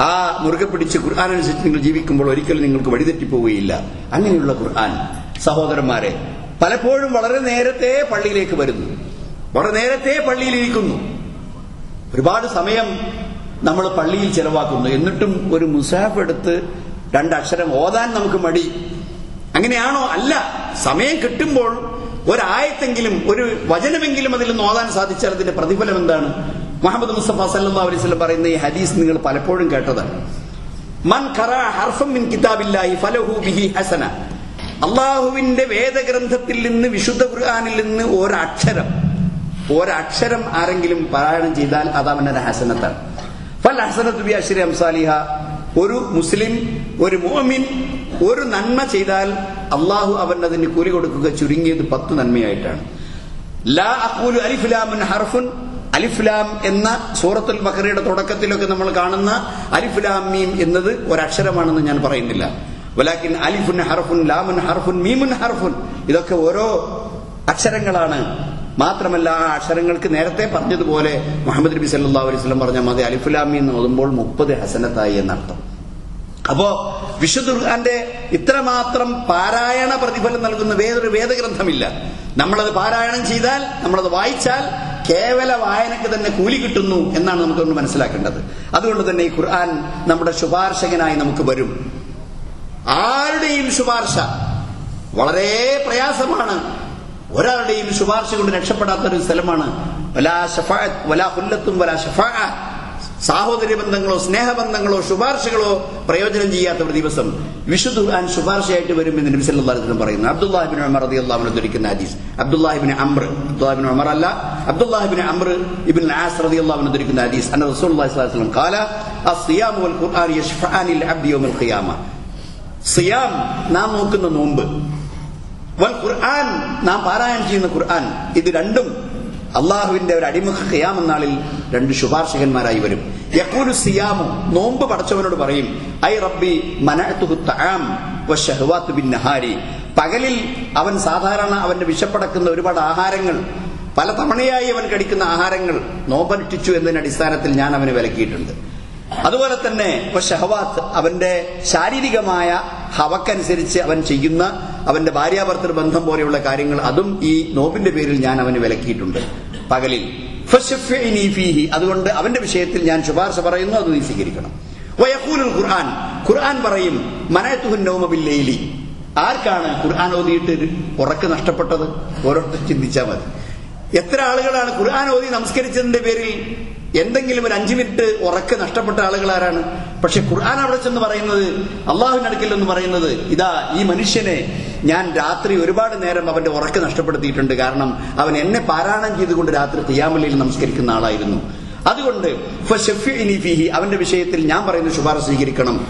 ആ മുറുകെ പിടിച്ച് ഖുർആൻ അനുസരിച്ച് നിങ്ങൾ ജീവിക്കുമ്പോൾ ഒരിക്കലും നിങ്ങൾക്ക് വഴിതെറ്റിപ്പോവുകയില്ല. അങ്ങനെയുള്ള ഖുർആൻ സഹോദരന്മാരെ പലപ്പോഴും വളരെ നേരത്തെ പള്ളിയിലേക്ക് വരുന്നു. വളരെ നേരത്തെ പള്ളിയിലിരിക്കുന്നു. ഒരുപാട് സമയം നമ്മൾ പള്ളിയിൽ ചെലവാക്കുന്നു. എന്നിട്ടും ഒരു മുസാഫ് എടുത്ത് രണ്ടക്ഷരം ഓതാൻ നമുക്ക് മടി. അങ്ങനെയാണോ? അല്ല. സമയം കിട്ടുമ്പോൾ ഒരായത്തെങ്കിലും ഒരു വചനമെങ്കിലും അതിൽ നിന്ന് ഓതാൻ സാധിച്ചാൽ അതിന്റെ പ്രതിഫലം എന്താണ്? മുഹമ്മദ് മുസ്തഫ സല്ലാ അലൈഹി പറയുന്ന ഈ ഹദീസ് നിങ്ങൾ പലപ്പോഴും കേട്ടതാണ്. മൻ കറ ഹർഫം മിൻ കിതാബില്ലാഹി ഫലഹു ബിഹി ഹസന. അള്ളാഹുവിന്റെ വേദഗ്രന്ഥത്തിൽ നിന്ന് വിശുദ്ധ ഖുർആാനിൽ നിന്ന് ഒരക്ഷരം ഒരക്ഷരം ആരെങ്കിലും പാരായണം ചെയ്താൽ അത് അവനൊരു ഹസനത്താണ്. ഫൽ ഹസനത്ത് ബി അശ്രി അംസാലിഹ. ഒരു മുസ്ലിം ഒരു മോമിൻ ഒരു നന്മ ചെയ്താൽ അള്ളാഹു അവൻ അതിന് കൂലി കൊടുക്കുക ചുരുങ്ങിയത് പത്ത് നന്മയായിട്ടാണ്. ലാ അഖൂലു അലിഫുലാമുൻ ഹർഫുൻ അലിഫ്ലാം എന്ന സൂറത്തുൽ ബക്കറയുടെ തുടക്കത്തിലൊക്കെ നമ്മൾ കാണുന്ന അലിഫ്ലാം മീം എന്നത് ഒരക്ഷരമാണെന്ന് ഞാൻ പറയുന്നില്ല. വലാക്കിൻ അലിഫുൻ ഹർഫുൻ ലാമുൻ ഹർഫുൻ മീമുൻ ഹർഫുൻ. ഇതൊക്കെ ഓരോ അക്ഷരങ്ങളാണ്. മാത്രമല്ല ആ അക്ഷരങ്ങൾക്ക് നേരത്തെ പറഞ്ഞതുപോലെ മുഹമ്മദ് നബി സല്ലാ അലൈഹി സ്വലം പറഞ്ഞ മതി അലിഫുലാമി എന്ന് ഓതുമ്പോൾ മുപ്പത് ഹസനത്തായി എന്നർത്ഥം. അപ്പോ വിശുദ്ധ ഖുർആന്റെ ഇത്രമാത്രം പാരായണ പ്രതിഫലം നൽകുന്ന വേറൊരു വേദഗ്രന്ഥമില്ല. നമ്മളത് പാരായണം ചെയ്താൽ നമ്മളത് വായിച്ചാൽ കേവല വായനക്ക് തന്നെ കൂലി കിട്ടുന്നു എന്നാണ് നമുക്കൊന്ന് മനസ്സിലാക്കേണ്ടത്. അതുകൊണ്ട് തന്നെ ഈ ഖുർആൻ നമ്മുടെ ശുപാർശകനായി നമുക്ക് വരും. ആരുടെയും ശുപാർശ വളരെ പ്രയാസമാണ്. ഒരാളുടെയും ശുപാർശ കൊണ്ട് രക്ഷപ്പെടാത്ത ഒരു സ്ഥലമാണ്. വലാ ഷഫാ വലാ ഹുല്ലത്തും വലാ ഷഫാഅ സാഹോദര്യ ബന്ധങ്ങളോ സ്നേഹബന്ധങ്ങളോ ശുപാർശകളോ പ്രയോജനം ചെയ്യാത്ത ഒരു ദിവസം വിശുദ്ധ ഖുർആൻ ശുപാർശയായിട്ട് വരും എന്ന് നബി സല്ലല്ലാഹു പറയുന്നു. അബ്ദുല്ലാഹിബിൻ ഉമർ റളിയല്ലാഹു അൻഹു ധരിക്കുന്ന ഹദീസ്. അബ്ദുല്ലാഹിബിൻ അംർ അബ്ദുല്ലാഹിബിൻ ഉമർ അല്ല അബ്ദുല്ലാഹിബിൻ അംർ ഇബ്ൻ ആസ് റളിയല്ലാഹു അൻഹു ധരിക്കുന്ന ഹദീസ്. അന്ന റസൂലുള്ളാഹി സ്വല്ലല്ലാഹു അലൈഹി വസല്ലം ഖാല അസ്സിയാം വൽ ഖുർആൻ യശ്ഫഅനി ലിൽ അബ്ദി യൗമൽ ഖിയാമ. സിയാം നാം നോക്കുന്ന നോമ്പ് വൽ ഖുർആൻ നാം പാരായണം ചെയ്യുന്ന ഖുർആൻ ഇത് രണ്ടും അള്ളാഹുവിന്റെ ഒരു അടിമുഖ ഖിയാമെന്നാളിൽ രണ്ട് ശുപാർശകന്മാരായി വരും. യക്കൂലു സിയാമു നോമ്പ് പടച്ചവനോട് പറയും ഐ റബ്ബി മനഅതുഹു തആം വശഹവാത്തു ബിൻ നഹാരി പകലിൽ അവൻ സാധാരണ അവന്റെ വിശപ്പടക്കുന്ന ഒരുപാട് ആഹാരങ്ങൾ പല തവണയായി അവൻ കടിക്കുന്ന ആഹാരങ്ങൾ നോമ്പനുഷ്ഠിച്ചു എന്നതിന്റെ അടിസ്ഥാനത്തിൽ ഞാൻ അവന് വിലക്കിയിട്ടുണ്ട്. അതുപോലെ തന്നെ ഷഹവാത്ത് അവന്റെ ശാരീരികമായ ഹവക്കനുസരിച്ച് അവൻ ചെയ്യുന്ന അവന്റെ ഭാര്യാഭർത്തൃ ബന്ധം പോലെയുള്ള കാര്യങ്ങൾ അതും ഈ നോബിന്റെ പേരിൽ ഞാൻ അവന് വിലക്കിയിട്ടുണ്ട്. പകലിൽ. അതുകൊണ്ട് അവന്റെ വിഷയത്തിൽ ഞാൻ ശുപാർശ പറയുന്നു അത് നീ സ്വീകരിക്കണം. ഖുർആൻ. ഖുർആൻ പറയും മനയത്തുഹുൻ ലൈലി. ആർക്കാണ് ഖുർആൻ ഓതിയിട്ട് ഉറക്ക് നഷ്ടപ്പെട്ടത്? ഓരോരുത്തർ ചിന്തിച്ചാൽ മതി. എത്ര ആളുകളാണ് ഖുർആൻ ഓതി നമസ്കരിച്ചതിന്റെ പേരിൽ? എന്തെങ്കിലും ഒരു അഞ്ചു മിനിറ്റ് ഉറക്ക് നഷ്ടപ്പെട്ട ആളുകൾ ആരാണ് പക്ഷെ ഖുർആൻ അവിടെ ചെന്ന് പറയുന്നത് അള്ളാഹുവിന്റെ അടുക്കൽ എന്ന് പറയുന്നത് ഇതാ ഈ മനുഷ്യനെ ഞാൻ രാത്രി ഒരുപാട് നേരം അവന്റെ ഉറക്ക് നഷ്ടപ്പെടുത്തിയിട്ടുണ്ട്. കാരണം അവൻ എന്നെ പാരായണം ചെയ്തുകൊണ്ട് രാത്രി തിയാമലയിൽ നമസ്കരിക്കുന്ന ആളായിരുന്നു. അതുകൊണ്ട് അവന്റെ വിഷയത്തിൽ ഞാൻ പറയുന്ന ശുപാർശ സ്വീകരിക്കണം.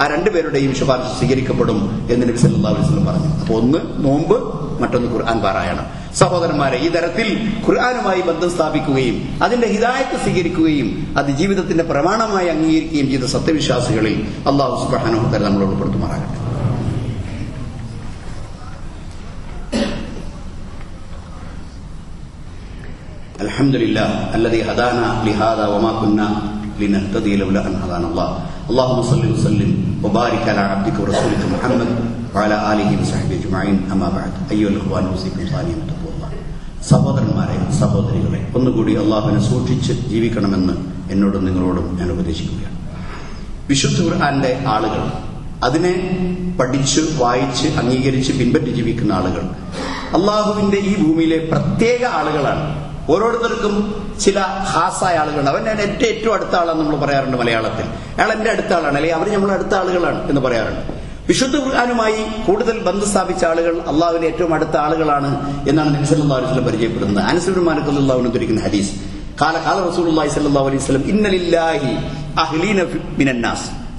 ആ രണ്ടുപേരുടെയും ശുപാർശ സ്വീകരിക്കപ്പെടും എന്ന് നബി സല്ലല്ലാഹു അലൈഹി വസല്ലം പറഞ്ഞു. അപ്പൊ ഒന്ന് നോമ്പ് മറ്റൊന്ന് ഖുർആൻ പാരായണം. സഹോദരന്മാരെ ഈ തരത്തിൽ ഖുർആാനുമായി ബന്ധം സ്ഥാപിക്കുകയും അതിന്റെ ഹിദായത്ത് സ്വീകരിക്കുകയും അത് ജീവിതത്തിന്റെ പ്രമാണമായി അംഗീകരിക്കുകയും ചെയ്ത സത്യവിശ്വാസികളിൽ അള്ളാഹു സുബ്ഹാനഹു തആല നമ്മളോട് ഉൾപ്പെടുത്തുമാറാകട്ടെ الحمد لله الذي هدانا لهذا وما كنا لنهتدي لولا ان هدانا الله اللهم صل وسلم وبارك على عبدك ورسولك محمد വഅല ആലിഹി വസഹബി അജ്മഈൻ. അമ്മാ ബഅദ്. അയ്യുൽ ഇഖ്വാൻ ഉസീക്കും സാനിയം തഖ്വല്ലാ സഹോദരന്മാരെ സഹോദരികളെ ഒന്നുകൂടി അള്ളാഹുവിനെ സൂക്ഷിച്ച് ജീവിക്കണമെന്ന് എന്നോടും നിങ്ങളോടും ഞാൻ ഉപദേശിക്കുകയാണ്. വിശുദ്ധ ഖുർആാന്റെ ആളുകൾ അതിനെ പഠിച്ച് വായിച്ച് അംഗീകരിച്ച് പിൻപറ്റി ജീവിക്കുന്ന ആളുകൾ അള്ളാഹുവിന്റെ ഈ ഭൂമിയിലെ പ്രത്യേക ആളുകളാണ്. ഓരോരുത്തർക്കും ചില ഹാസായ ആളുകളുണ്ട്. അവൻ എന്റെ ഏറ്റവും അടുത്ത ആളാണ് നമ്മൾ പറയാറുണ്ട് മലയാളത്തിൽ. അയാൾ എന്റെ അടുത്ത ആളാണ്. അല്ലെങ്കിൽ അവർ നമ്മൾ അടുത്ത ആളുകളാണ് എന്ന് പറയാറുണ്ട്. വിശുദ്ധ ഖുർആാനുമായി കൂടുതൽ ബന്ധം സ്ഥാപിച്ച ആളുകൾ അള്ളാഹുവിന്റെ ഏറ്റവും അടുത്ത ആളുകളാണ് എന്നാണ് നബിസ്വല്ലാസ്ലം പരിചയപ്പെടുന്നത്. അനസുബിൻ ധരിക്കുന്ന ഹദീസ്. കാല കാല റസൂലുള്ളാഹി സല്ലല്ലാഹു അലൈഹി വസല്ലം അഹ്ലീന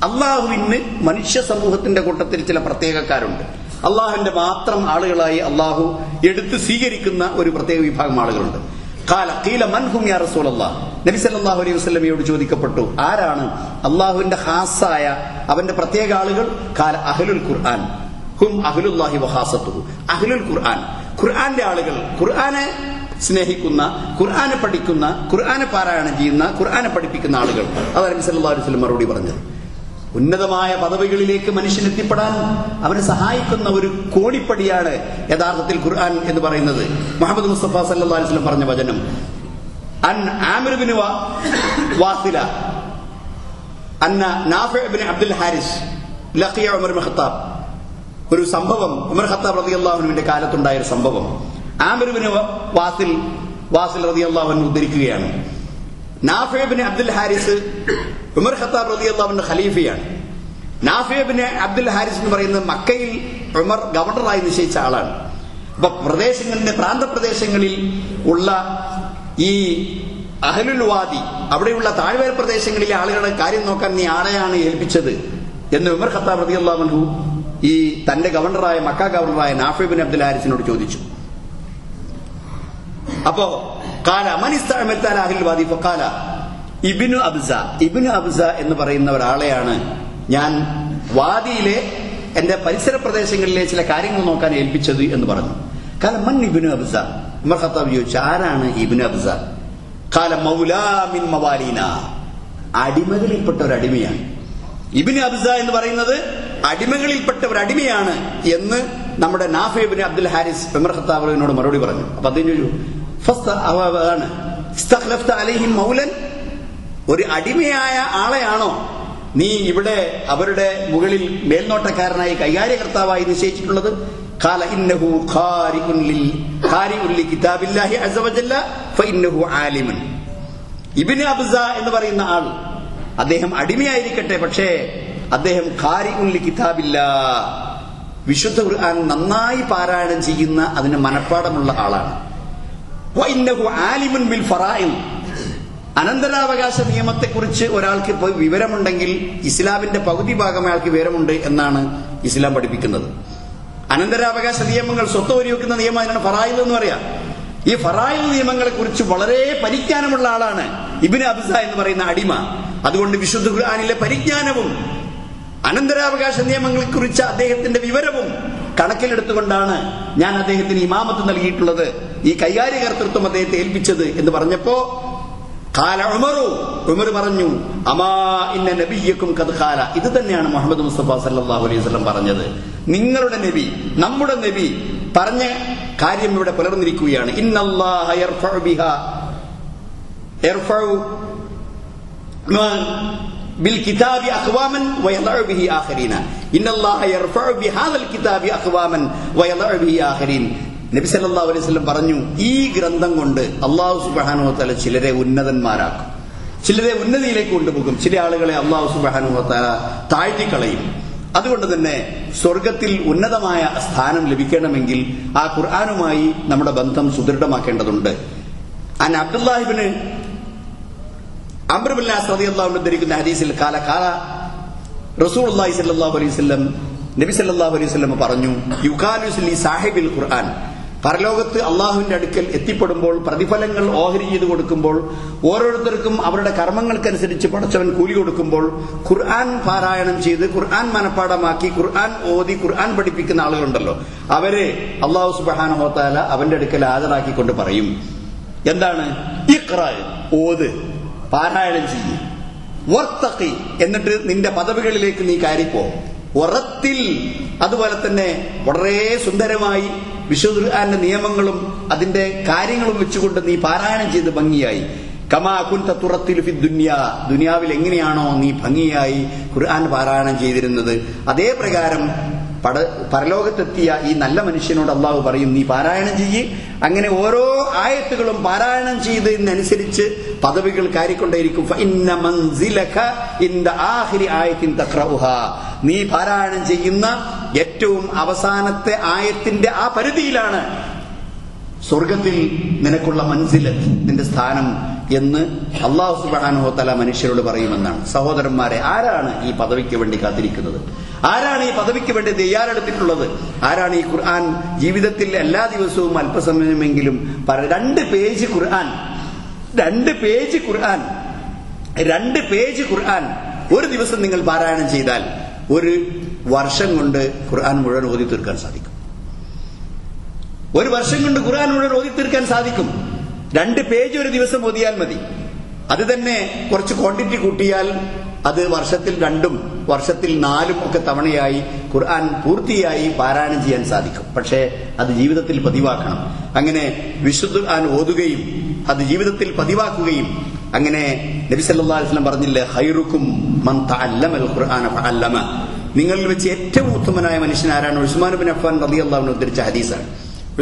അള്ളാഹുവിന് മനുഷ്യ സമൂഹത്തിന്റെ കൂട്ടത്തിൽ ചില പ്രത്യേകക്കാരുണ്ട്. അള്ളാഹുവിന്റെ മാത്രം ആളുകളായി അള്ളാഹു എടുത്ത് സ്വീകരിക്കുന്ന ഒരു പ്രത്യേക വിഭാഗം ആളുകളുണ്ട്. കാല ചോദിക്കപ്പെട്ടു ആരാണ് അള്ളാഹുവിന്റെ ഹാസായ അവന്റെ പ്രത്യേക ആളുകൾ? കാല അഹ്ലുൽ ഖുർആൻ. ഹും അഹ്ലുല്ലാഹി വഹാസത്തുഹു അഹ്ലുൽ ഖുർആൻ. ഖുർആന്റെ ആളുകൾ ഖുർആനെ സ്നേഹിക്കുന്ന ഖുർആനെ പഠിക്കുന്ന ഖുർആനെ പാരായണം ചെയ്യുന്ന ഖുർആനെ പഠിപ്പിക്കുന്ന ആളുകൾ. അതാണ് നബി സല്ലല്ലാഹു അലൈഹി വസല്ലം മറുപടി പറഞ്ഞത്. ഉന്നതമായ പദവികളിലേക്ക് മനുഷ്യൻ എത്തിപ്പെടാൻ അവനെ സഹായിക്കുന്ന ഒരു കോടിപ്പടിയാണ് യഥാർത്ഥത്തിൽ ഖുർആൻ എന്ന് പറയുന്നത്. മുഹമ്മദ് മുസ്തഫ വസല്ലം പറഞ്ഞ വചനം. അൻ ആമിർബിന് വാസില. അന്ന നാഫി ബിൻ അബ്ദുൽ ഹാരിസ് ലഖിയ ഉമർ ഖത്താബ്. ഒരു സംഭവം ഉമർ ഖത്താബ് റളിയല്ലാഹുവിന്റെ കാലത്തുണ്ടായ ഒരു സംഭവം. ആമിർ ബിൻ വാസിൽ വാസിൽ റതി അൻഹു ഉദ്ധരിക്കുകയാണ്. Nafi bin Abdul Haris Umar Khattab റളിയല്ലാഹുവിന്റെ ഖലീഫയാണ്. നാഫിബിന് അബ്ദുൽ ഹാരിസ് എന്ന് പറയുന്നത് മക്കയിൽ ഉമർ ഗവർണറായി നിശ്ചയിച്ച ആളാണ്. അപ്പൊ പ്രദേശങ്ങളിലെ പ്രാന്തപ്രദേശങ്ങളിൽ ഉള്ള ഈ അഹലുൽവാദി അവിടെയുള്ള താഴ്വര പ്രദേശങ്ങളിലെ ആളുകളുടെ കാര്യം നോക്കാൻ നീ ആളെയാണ് ഏൽപ്പിച്ചത് എന്ന് ഉമർ ഖത്താബ് റളിയല്ലാഹു ഈ തന്റെ ഗവർണറായ മക്ക ഗവർണറായ നാഫിബിൻ അബ്ദുൽ ഹാരിസിനോട് ചോദിച്ചു. അപ്പോ കാല മനിസ്താഹിൽ കാല ഇബിനു അബ്സ ഇബിനു അബ്സ എന്ന് പറയുന്ന ഒരാളെയാണ് ഞാൻ വാദിയിലെ എന്റെ പരിസര പ്രദേശങ്ങളിലെ ചില കാര്യങ്ങൾ നോക്കാൻ ഏൽപ്പിച്ചത് എന്ന് പറഞ്ഞു. കാല മൻ ഇബിനു അബ്സ ഉമർ ഖത്താബ് ചോദിച്ചു ആരാണ് ഇബിനു അബ്സ കാല മൗലാമിൻ മവാലീന. അടിമകളിൽപ്പെട്ട ഒരു അടിമയാണ്. ഇബിന് അബ്സ എന്ന് പറയുന്നത് അടിമകളിൽപ്പെട്ട ഒരു അടിമയാണ് എന്ന് നമ്മുടെ നാഫിബിന് അബ്ദുൽ ഹാരിസ് ഉമർ ഖത്താബിനോട് മറുപടി പറഞ്ഞു. അപ്പൊ അദ്ദേഹം ചോദിച്ചു അലൈഹിം മൗലൻ. ഒരു അടിമയായ ആളെയാണോ നീ ഇവിടെ അവരുടെ മുകളിൽ മേൽനോട്ടക്കാരനായി കൈകാര്യകർത്താവായി നിശ്ചയിച്ചിട്ടുള്ളത്? ഇന്നഹു കിതാബില്ലാഹി ആലിമൻ. ഇബിന് അബ്സ എന്ന് പറയുന്ന ആൾ അദ്ദേഹം അടിമയായിരിക്കട്ടെ പക്ഷേ അദ്ദേഹം ഖാരി ഉല്ലി കിതാബില്ല. വിശുദ്ധ ഖുർആൻ നന്നായി പാരായണം ചെയ്യുന്ന അതിന് മനഃപ്പാടമുള്ള ആളാണ്. ആലിമുൻ ബിൽ ഫറാഇൽ അനന്തരാവകാശ നിയമത്തെക്കുറിച്ച് ഒരാൾക്ക് വിവരമുണ്ടെങ്കിൽ ഇസ്ലാമിന്റെ പകുതി ഭാഗം അയാൾക്ക് വിവരമുണ്ട് എന്നാണ് ഇസ്ലാം പഠിപ്പിക്കുന്നത്. അനന്തരാവകാശ നിയമങ്ങൾ സ്വത്ത് ഒരുവെക്കുന്ന നിയമം അതിനാണ് ഫറായിൽ എന്ന് പറയാം. ഈ ഫറായിൽ നിയമങ്ങളെ കുറിച്ച് വളരെ പരിജ്ഞാനമുള്ള ആളാണ് ഇബിന് അബ്സ എന്ന് പറയുന്ന അടിമ. അതുകൊണ്ട് വിശുദ്ധ ഖുർആാനിലെ പരിജ്ഞാനവും അനന്തരാവകാശ നിയമങ്ങളെ കുറിച്ച് അദ്ദേഹത്തിന്റെ വിവരവും കണക്കിലെടുത്തുകൊണ്ടാണ് ഞാൻ അദ്ദേഹത്തിന് ഇമാമത്ത് നൽകിയിട്ടുള്ളത്. ഈ കൈകാര്യകർത്തൃത്വം അദ്ദേഹത്തെ ഏൽപ്പിച്ചത് എന്ന് പറഞ്ഞപ്പോ കാല ഉമറു. ഉമർ പറഞ്ഞു അമാ ഇന്ന നബിയക്കും കദ്ഖാല ഇത് തന്നെയാണ് മുഹമ്മദ് മുസ്തഫ സല്ലാഹു അലൈഹി വസ്ലം പറഞ്ഞത്. നിങ്ങളുടെ നബി നമ്മുടെ നബി പറഞ്ഞ കാര്യം ഇവിടെ പുലർന്നിരിക്കുകയാണ്. ബിൽ കിതാബി അഖ്വാമൻ വയദഉ ബിഹി നബി പറഞ്ഞു ഈ ഗ്രന്ഥം കൊണ്ട് അള്ളാഹു സുബാനുവത്തല ചിലരെ ഉന്നതന്മാരാക്കും. ചിലരെ ഉന്നതിയിലേക്ക് കൊണ്ടുപോകും. ചില ആളുകളെ അള്ളാഹു സുബാനുവത്തല താഴ്ത്തിക്കളയും. അതുകൊണ്ട് തന്നെ സ്വർഗത്തിൽ ഉന്നതമായ സ്ഥാനം ലഭിക്കണമെങ്കിൽ ആ ഖുർആാനുമായി നമ്മുടെ ബന്ധം സുദൃഢമാക്കേണ്ടതുണ്ട്. അൻ അബ്ദുല്ലാഹിബിന് അമ്രബില്ലാസ് റതിയുള്ള ധരിക്കുന്ന ഹദീസിൽ കാല കാല റസൂലുള്ളാഹി സല്ലാഹു അലൈഹി വസല്ലം നബി സല്ലല്ലാഹു അലൈഹി വസല്ലം പറഞ്ഞു യുഖാലുസ്ലി സാഹിബിൽ ഖുർആൻ. പരലോകത്ത് അള്ളാഹുവിന്റെ അടുക്കൽ എത്തിപ്പെടുമ്പോൾ പ്രതിഫലങ്ങൾ ഓഹരി ചെയ്ത് കൊടുക്കുമ്പോൾ ഓരോരുത്തർക്കും അവരുടെ കർമ്മങ്ങൾക്കനുസരിച്ച് പടച്ചവൻ കൂലി കൊടുക്കുമ്പോൾ ഖുർആൻ പാരായണം ചെയ്ത് ഖുർആൻ മനഃപ്പാടമാക്കി ഖുർആൻ ഓതി ഖുർആൻ പഠിപ്പിക്കുന്ന ആളുകളുണ്ടല്ലോ. അവരെ അള്ളാഹു സുബാനഹോത്താല അവന്റെ അടുക്കൽ ഹാജരാക്കിക്കൊണ്ട് പറയും. എന്താണ്? ഇഖ്റ ഓത് പാരായണം ചെയ്യും. വർത്തഖി എന്നിട്ട് നിന്റെ പദവികളിലേക്ക് നീ കയറിപ്പോ. ഉറത്തിൽ അതുപോലെ തന്നെ വളരെ സുന്ദരമായി വിശുദ്ധാന്റെ നിയമങ്ങളും അതിന്റെ കാര്യങ്ങളും വെച്ചുകൊണ്ട് നീ പാരായണം ചെയ്ത് ഭംഗിയായി. കമാ കുൻത തുറത്തിൽ ഫി ദുന്യ. ദുനിയാവിൽ എങ്ങനെയാണോ നീ ഭംഗിയായി ഖുർആൻ പാരായണം ചെയ്തിരുന്നത്. അതേ പ്രകാരം പട പരലോകത്തെത്തിയ ഈ നല്ല മനുഷ്യനോട് അള്ളാഹു പറയും നീ പാരായണം ചെയ്യ്. അങ്ങനെ ഓരോ ആയത്തുകളും പാരായണം ചെയ്തതിനനുസരിച്ച് പദവികൾ കാരിക്കൊണ്ടേയിരിക്കും നീ പാരായണം ചെയ്യുന്ന ഏറ്റവും അവസാനത്തെ ആയത്തിന്റെ ആ പരിധിയിലാണ് സ്വർഗത്തിൽ നിനക്കുള്ള മൻസിലത്ത് നിന്റെ സ്ഥാനം എന്ന് അള്ളാഹു സുബാനുഹോ തല മനുഷ്യരോട് പറയുമെന്നാണ്. സഹോദരന്മാരെ ആരാണ് ഈ പദവിക്ക് വേണ്ടി കാത്തിരിക്കുന്നത്? ആരാണ് ഈ പദവിക്ക് വേണ്ടി തയ്യാറെടുത്തിട്ടുള്ളത്? ആരാണ് ഈ ഖുർആൻ ജീവിതത്തിൽ എല്ലാ ദിവസവും അല്പസമയമെങ്കിലും രണ്ട് പേജ് ഖുർആൻ രണ്ട് പേജ് ഖുർആൻ രണ്ട് പേജ് ഖുർആൻ ഒരു ദിവസം നിങ്ങൾ പാരായണം ചെയ്താൽ ഒരു വർഷം കൊണ്ട് ഖുർആൻ മുഴുവൻ ഓതി തീർക്കാൻ സാധിക്കും. ഒരു വർഷം കൊണ്ട് ഖുർആൻ മുഴുവൻ ഓതി തീർക്കാൻ സാധിക്കും. രണ്ട് പേജ് ഒരു ദിവസം ഓതിയാൽ മതി. അത് തന്നെ കുറച്ച് ക്വാണ്ടിറ്റി കൂട്ടിയാൽ അത് വർഷത്തിൽ രണ്ടും വർഷത്തിൽ നാലും ഒക്കെ തവണയായി ഖുർആൻ പൂർത്തിയായി പാരായണം ചെയ്യാൻ സാധിക്കും. പക്ഷേ അത് ജീവിതത്തിൽ പതിവാക്കണം. അങ്ങനെ വിശുദ്ധ ഖുർആൻ ഓതുകയും അത് ജീവിതത്തിൽ പതിവാക്കുകയും അങ്ങനെ നബി വസല്ലം പറഞ്ഞില്ലേ ഹൈറുക്കും മൻ തഅല്ലമൽ ഖുർആന ഫഅല്ലമ. നിങ്ങളിൽ വെച്ച് ഏറ്റവും ഉത്തമനായ മനുഷ്യനാരാണ് ഉസ്മാൻ ബിൻ അഫ്ഫാൻ റളിയല്ലാഹു അൻഹു ഉദ്ധരിച്ച ഹദീസാണ്.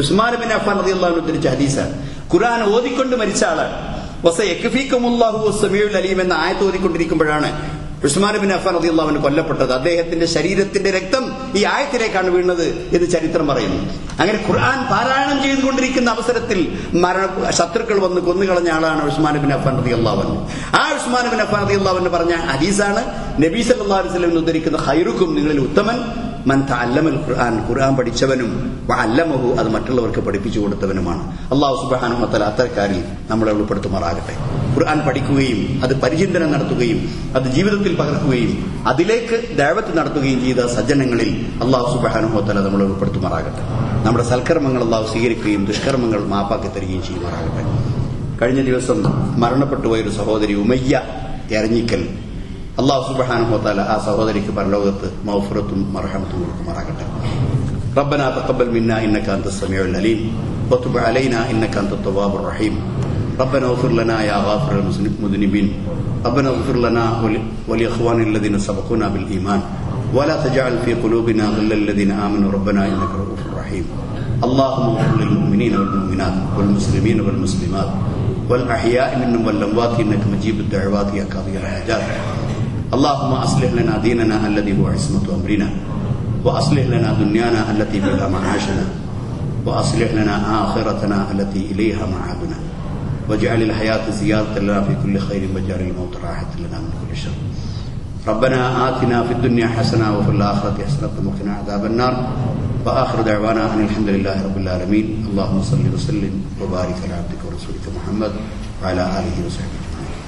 ഉസ്മാൻ ബിൻ അഫ്ഫാൻ റളിയല്ലാഹു അൻഹു ഉദ്ധരിച്ച ഹദീസാണ്. ഖുർആൻ ഓതിക്കൊണ്ട് മരിച്ച ആൾ. അലീം എന്ന ആയത്ത് ഓതിക്കൊണ്ടിരിക്കുമ്പോഴാണ് ഉസ്മാൻ ബിൻ അഫാൻ റളിയല്ലാഹു അൻഹു കൊല്ലപ്പെട്ടത്. അദ്ദേഹത്തിന്റെ ശരീരത്തിന്റെ രക്തം ഈ ആയത്തിലേക്കാണ് വീണത് എന്ന് ചരിത്രം പറയുന്നു. അങ്ങനെ ഖുർആൻ പാരായണം ചെയ്തുകൊണ്ടിരിക്കുന്ന അവസരത്തിൽ മരണ ശത്രുക്കൾ വന്ന് കൊന്നുകളഞ്ഞ ആളാണ് ഉസ്മാൻ ബിൻ അഫാൻ റളിയല്ലാഹു അൻഹു. ആ ഉസ്മാൻ ബിൻ അഫാൻ റളിയല്ലാഹു അൻഹു പറഞ്ഞ ഹദീസാണ് നബി സല്ലല്ലാഹു അലൈഹി വസല്ലം ഉദ്ധരിക്കുന്ന ഹൈറുക്കും നിങ്ങളിൽ ഉത്തമൻ മൻ തഅല്ലമൽ ഖുർആൻ ഖുർആൻ പഠിച്ചവനും അല്ലമഹു അത് മറ്റുള്ളവർക്ക് പഠിപ്പിച്ചു കൊടുത്തവനുമാണ്. അള്ളാഹു സുബ്ഹാനഹു വതആല അത്തരക്കാരിൽ നമ്മളെ ഉൾപ്പെടുത്തുമാറാകട്ടെ. ഖുർആൻ പഠിക്കുകയും അത് പരിചിന്തനം നടത്തുകയും അത് ജീവിതത്തിൽ പകർത്തുകയും അതിലേക്ക് ദൈവത്ത് നടത്തുകയും ചെയ്ത സജ്ജനങ്ങളിൽ അള്ളാഹു സുബ്ഹാനഹു വതആല നമ്മളെ ഉൾപ്പെടുത്തുമാറാകട്ടെ. നമ്മുടെ സൽക്കർമ്മങ്ങൾ അള്ളാഹു സ്വീകരിക്കുകയും ദുഷ്കർമ്മങ്ങൾ മാപ്പാക്കി തരികയും ചെയ്യുമാറാകട്ടെ. കഴിഞ്ഞ ദിവസം മരണപ്പെട്ടുപോയ ഒരു സഹോദരി ഉമയ്യ എരഞ്ഞിക്കൽ അള്ളാഹു സുബ്ഹാനഹു വതആല ആ സഹോദരിക്ക് പരലോകത്ത് മൗഫറത്തും മർഹമത്തും കൊടുക്കുമാറാകട്ടെ ربنا تقبل منا انك انت السميع العليم وتب علينا انك انت التواب الرحيم ربنا اغفر لنا يا غافر المذنبين ربنا اغفر لنا ول- ولاخواننا الذين سبقونا بالايمان ولا تجعل في قلوبنا غلا الذين امنوا ربنا انك رؤوف رحيم اللهم اغفر للمؤمنين والمؤمنات والمسلمين والمسلمات والاحياء منهم والاموات انك مجيب الدعوات يا قاضي الحاجات اللهم أصلح لنا ديننا الذي هو عصمة أمرنا وأصلح لنا دنيانا التي بها معاشنا وأصلح لنا آخرتنا التي إليها معادنا. واجعل الحياة زيادة لنا في كل خير واجعل الموت راحة لنا من كل شر. ربنا آتنا في الدنيا حسنة وفي الآخرة حسنة وقنا عذاب النار. وآخر دعوانا أن الحمد لله رب العالمين. اللهم صل وسلم وبارك على عبدك ورسولك محمد وعلى آله وصحبه أجمعين.